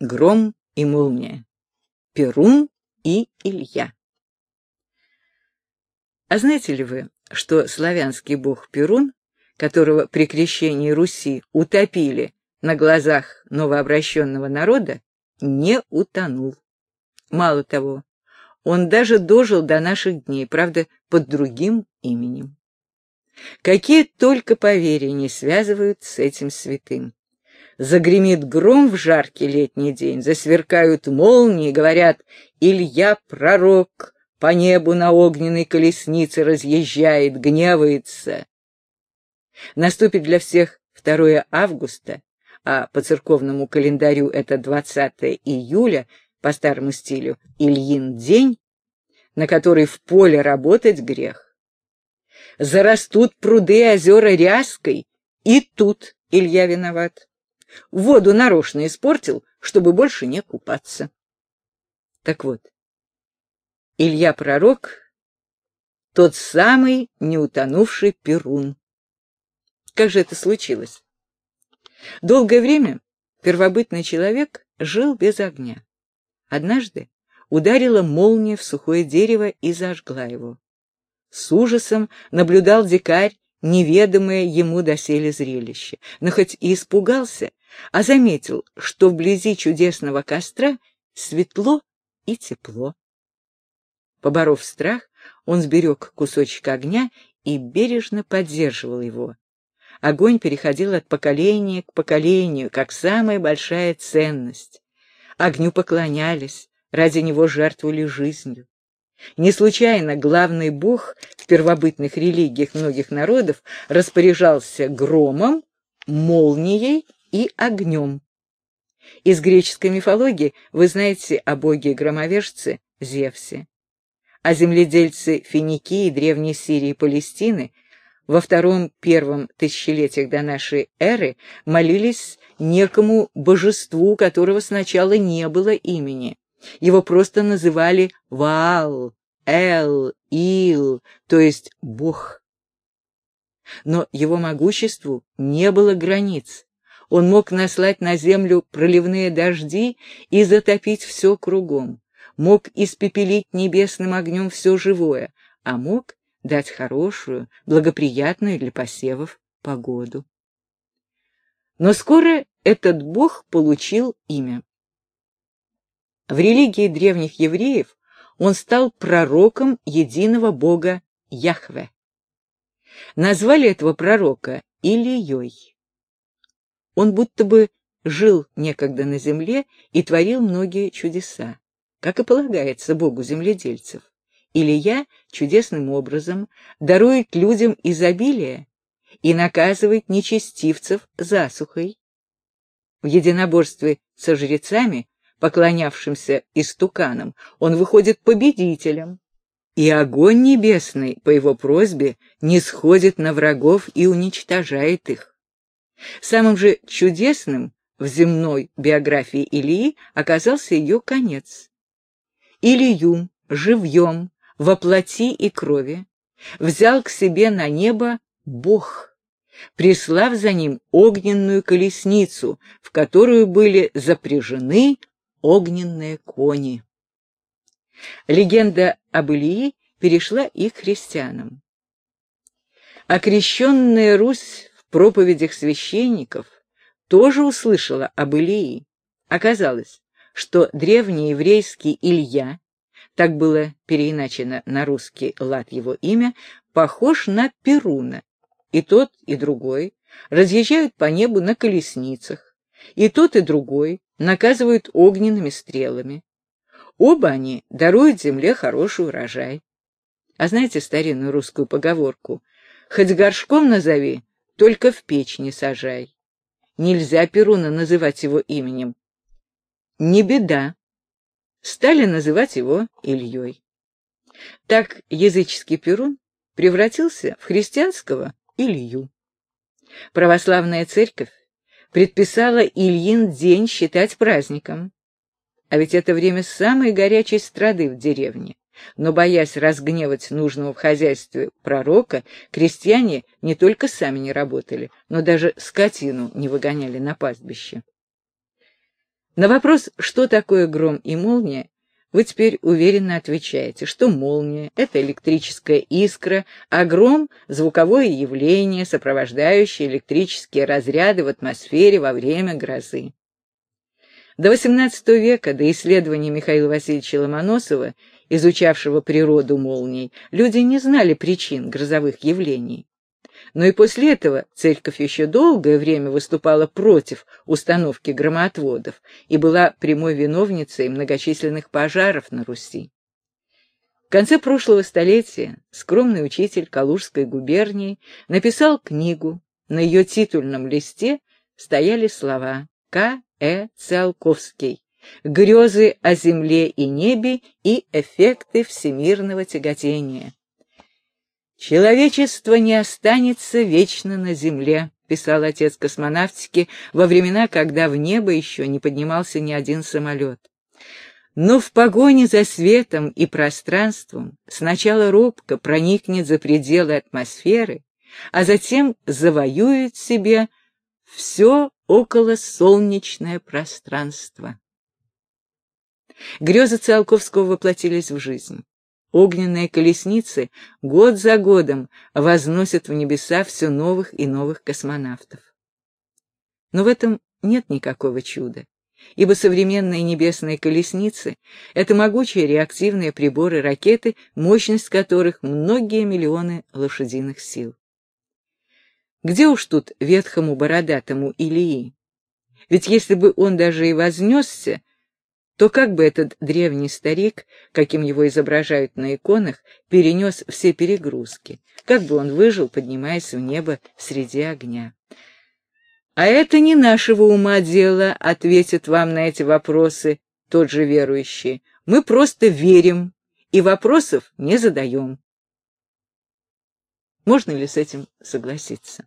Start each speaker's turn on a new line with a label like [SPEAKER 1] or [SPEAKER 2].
[SPEAKER 1] Гром и молния. Перун и Илья. А знаете ли вы, что славянский бог Перун, которого при крещении Руси утопили на глазах новообращенного народа, не утонул? Мало того, он даже дожил до наших дней, правда, под другим именем. Какие только поверья не связывают с этим святым. Загремит гром в жаркий летний день, засверкают молнии, говорят «Илья пророк, по небу на огненной колеснице разъезжает, гневается». Наступит для всех 2 августа, а по церковному календарю это 20 июля, по старому стилю, Ильин день, на который в поле работать грех. Зарастут пруды озера ряской, и тут Илья виноват. Воду нарочно испортил, чтобы больше не купаться. Так вот, Илья Пророк — тот самый неутонувший Перун. Как же это случилось? Долгое время первобытный человек жил без огня. Однажды ударила молния в сухое дерево и зажгла его. С ужасом наблюдал дикарь неведомое ему доселе зрелище, но хоть и испугался, а заметил, что вблизи чудесного костра светло и тепло. Поборов страх, он сберег кусочек огня и бережно поддерживал его. Огонь переходил от поколения к поколению, как самая большая ценность. Огню поклонялись, ради него жертвовали жизнью. Не случайно главный бог в первобытных религиях многих народов распоряжался громом, молнией и огнем. Из греческой мифологии вы знаете о боге-громовержце Зевсе. А земледельцы Финикии, Древней Сирии и Палестины во втором-первом тысячелетиях до нашей эры молились некому божеству, которого сначала не было имени. Его просто называли Ваал, Эл, Ил, то есть Бог. Но его могуществу не было границ. Он мог наслать на землю проливные дожди и затопить все кругом, мог испепелить небесным огнем все живое, а мог дать хорошую, благоприятную для посевов погоду. Но скоро этот бог получил имя. В религии древних евреев он стал пророком единого бога Яхве. Назвали этого пророка Ильей. Он будто бы жил некогда на земле и творил многие чудеса, как и полагается богу земледельцев. Илья чудесным образом дарует людям изобилие и наказывает нечестивцев засухой. В единоборстве со жрецами поклонявшимся истуканам, он выходит победителем. И огонь небесный, по его просьбе, не сходит на врагов и уничтожает их. Самым же чудесным в земной биографии Илии оказался ее конец. Илью живьем, во плоти и крови, взял к себе на небо Бог, прислав за ним огненную колесницу, в которую были запряжены огненные кони. Легенда об Илии перешла и к христианам. Окрещенная Русь в проповедях священников тоже услышала об Илии. Оказалось, что древний еврейский Илья, так было переиначено на русский лад его имя, похож на Перуна, и тот, и другой разъезжают по небу на колесницах, и тот, и другой наказывают огненными стрелами. Оба они даруют земле хороший урожай. А знаете старинную русскую поговорку? Хоть горшком назови, только в печь не сажай. Нельзя Перуна называть его именем. Не беда. Стали называть его Ильей. Так языческий Перун превратился в христианского Илью. Православная церковь предписала Ильин день считать праздником. А ведь это время самой горячей страды в деревне. Но, боясь разгневать нужного в хозяйстве пророка, крестьяне не только сами не работали, но даже скотину не выгоняли на пастбище. На вопрос, что такое гром и молния, вы теперь уверенно отвечаете, что молния — это электрическая искра, а гром — звуковое явление, сопровождающее электрические разряды в атмосфере во время грозы. До XVIII века, до исследований Михаила Васильевича Ломоносова, изучавшего природу молний, люди не знали причин грозовых явлений. Но и после этого церковь еще долгое время выступала против установки громоотводов и была прямой виновницей многочисленных пожаров на Руси. В конце прошлого столетия скромный учитель Калужской губернии написал книгу, на ее титульном листе стояли слова «К. Э. Циолковский. Грезы о земле и небе и эффекты всемирного тяготения». «Человечество не останется вечно на земле», — писал отец космонавтики во времена, когда в небо еще не поднимался ни один самолет. Но в погоне за светом и пространством сначала робко проникнет за пределы атмосферы, а затем завоюет себе все околосолнечное пространство. Грезы Циолковского воплотились в жизнь. Огненные колесницы год за годом возносят в небеса все новых и новых космонавтов. Но в этом нет никакого чуда, ибо современные небесные колесницы — это могучие реактивные приборы ракеты, мощность которых многие миллионы лошадиных сил. Где уж тут ветхому бородатому Илии? Ведь если бы он даже и вознесся, то как бы этот древний старик, каким его изображают на иконах, перенес все перегрузки? Как бы он выжил, поднимаясь в небо среди огня? А это не нашего ума дело, ответит вам на эти вопросы тот же верующий. Мы просто верим и вопросов не задаем. Можно ли с этим согласиться?